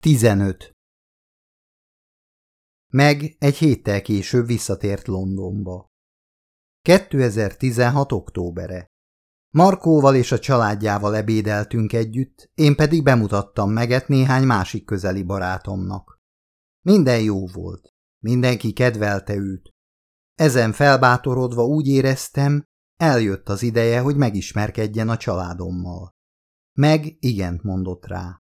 15. Meg egy héttel később visszatért Londonba. 2016. októbere. Markóval és a családjával ebédeltünk együtt, én pedig bemutattam meget néhány másik közeli barátomnak. Minden jó volt, mindenki kedvelte őt. Ezen felbátorodva úgy éreztem, eljött az ideje, hogy megismerkedjen a családommal. Meg igent mondott rá.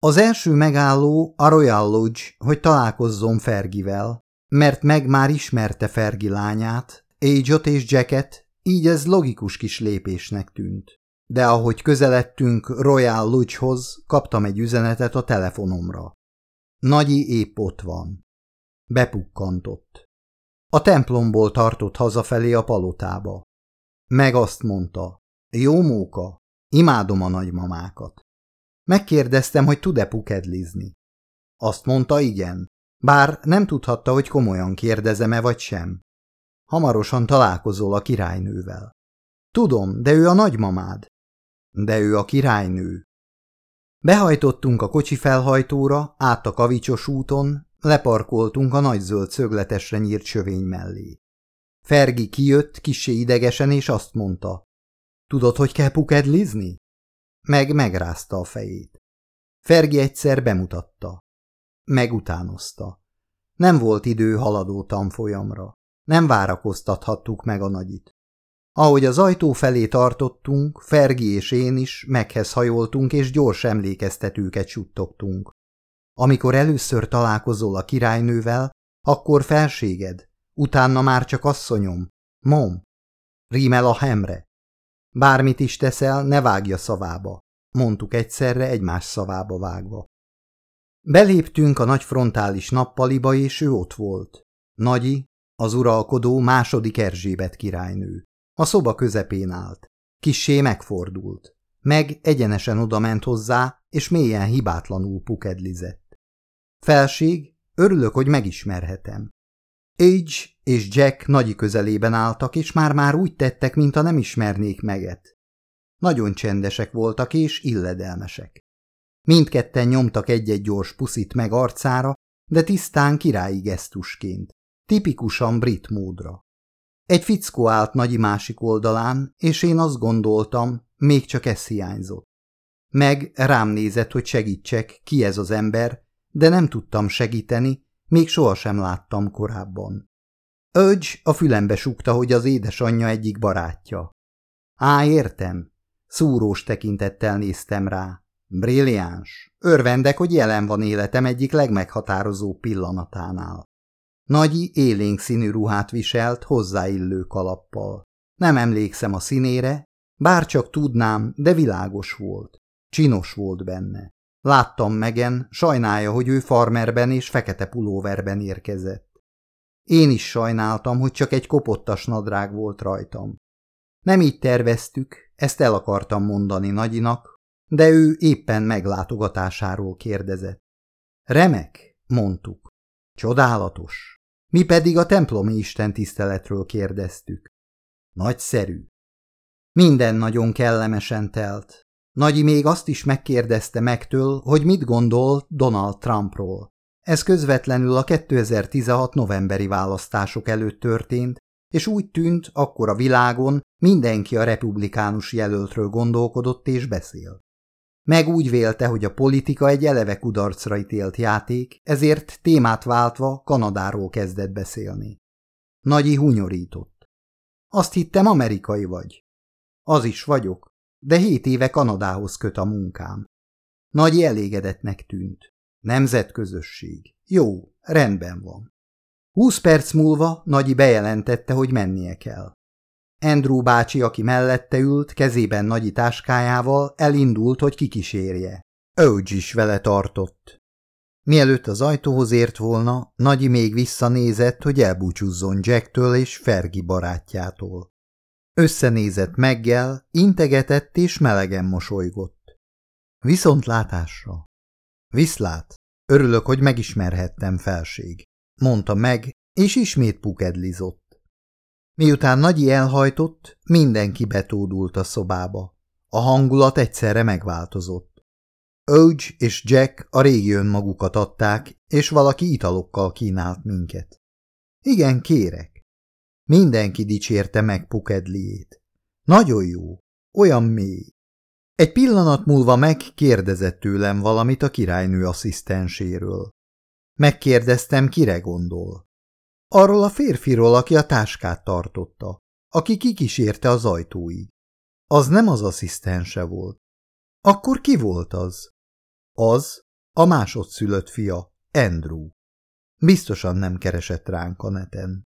Az első megálló a Royal Lodge, hogy találkozzon Fergivel, mert meg már ismerte Fergi lányát, age és Jacket, így ez logikus kis lépésnek tűnt. De ahogy közeledtünk Royal Lodge-hoz, kaptam egy üzenetet a telefonomra. Nagyi épp ott van. Bepukkantott. A templomból tartott hazafelé a palotába. Meg azt mondta, jó móka, imádom a nagymamákat. Megkérdeztem, hogy tud-e pukedlizni. Azt mondta, igen, bár nem tudhatta, hogy komolyan kérdezem-e vagy sem. Hamarosan találkozol a királynővel. Tudom, de ő a nagymamád. De ő a királynő. Behajtottunk a kocsi felhajtóra, át a kavicsos úton, leparkoltunk a nagy zöld szögletesre nyírt sövény mellé. Fergi kijött, kisé idegesen, és azt mondta. Tudod, hogy kell pukedlizni? Meg megrázta a fejét. Fergi egyszer bemutatta. Megutánozta. Nem volt idő haladó tanfolyamra. Nem várakoztathattuk meg a nagyit. Ahogy az ajtó felé tartottunk, Fergi és én is meghez hajoltunk, és gyors emlékeztetőket suttogtunk. Amikor először találkozol a királynővel, akkor felséged, utána már csak asszonyom, mom. Rímel a hemre. Bármit is teszel, ne vágja szavába, mondtuk egyszerre egymás szavába vágva. Beléptünk a nagy frontális nappaliba, és ő ott volt. Nagyi, az uralkodó második Erzsébet királynő. A szoba közepén állt. Kissé megfordult. Meg egyenesen odament hozzá, és mélyen hibátlanul pukedlizett. Felség, örülök, hogy megismerhetem. Age és Jack nagyi közelében álltak, és már-már úgy tettek, mintha nem ismernék meget. Nagyon csendesek voltak és illedelmesek. Mindketten nyomtak egy-egy gyors puszit meg arcára, de tisztán királyi gesztusként, tipikusan brit módra. Egy fickó állt nagyi másik oldalán, és én azt gondoltam, még csak ez hiányzott. Meg rám nézett, hogy segítsek, ki ez az ember, de nem tudtam segíteni, még sohasem láttam korábban. Ögy a fülembe sukta, hogy az édesanyja egyik barátja. Á, értem. Szúrós tekintettel néztem rá. Brilliáns. Örvendek, hogy jelen van életem egyik legmeghatározó pillanatánál. Nagyi élénk színű ruhát viselt hozzáillő kalappal. Nem emlékszem a színére, bár csak tudnám, de világos volt. Csinos volt benne. Láttam megen, sajnálja, hogy ő farmerben és fekete pulóverben érkezett. Én is sajnáltam, hogy csak egy kopottas nadrág volt rajtam. Nem így terveztük, ezt el akartam mondani nagyinak, de ő éppen meglátogatásáról kérdezett. Remek, mondtuk. Csodálatos. Mi pedig a templomi isten tiszteletről kérdeztük. Nagyszerű. Minden nagyon kellemesen telt. Nagyi még azt is megkérdezte megtől, hogy mit gondol Donald Trumpról. Ez közvetlenül a 2016 novemberi választások előtt történt, és úgy tűnt, akkor a világon mindenki a republikánus jelöltről gondolkodott és beszél. Meg úgy vélte, hogy a politika egy eleve kudarcra ítélt játék, ezért témát váltva Kanadáról kezdett beszélni. Nagyi hunyorított. Azt hittem, amerikai vagy. Az is vagyok, de hét éve Kanadához köt a munkám. Nagy elégedetnek tűnt. Nemzetközösség. Jó, rendben van. Húsz perc múlva Nagyi bejelentette, hogy mennie kell. Andrew bácsi, aki mellette ült, kezében Nagyi táskájával, elindult, hogy kikísérje. Ögy is vele tartott. Mielőtt az ajtóhoz ért volna, Nagyi még visszanézett, hogy elbúcsúzzon Jacktől és Fergi barátjától. Összenézett meggel, integetett és melegen mosolygott. Viszontlátásra. Viszlát, örülök, hogy megismerhettem felség, mondta meg, és ismét pukedlizott. Miután Nagyi elhajtott, mindenki betódult a szobába. A hangulat egyszerre megváltozott. Oge és Jack a régi önmagukat adták, és valaki italokkal kínált minket. Igen, kérek. Mindenki dicsérte meg Pukedliét. Nagyon jó, olyan mély. Egy pillanat múlva megkérdezett tőlem valamit a királynő asszisztenséről. Megkérdeztem, kire gondol. Arról a férfiról, aki a táskát tartotta, aki kikísérte az ajtóig. Az nem az asszisztense volt. Akkor ki volt az? Az a másodszülött fia, Andrew. Biztosan nem keresett ránk a neten.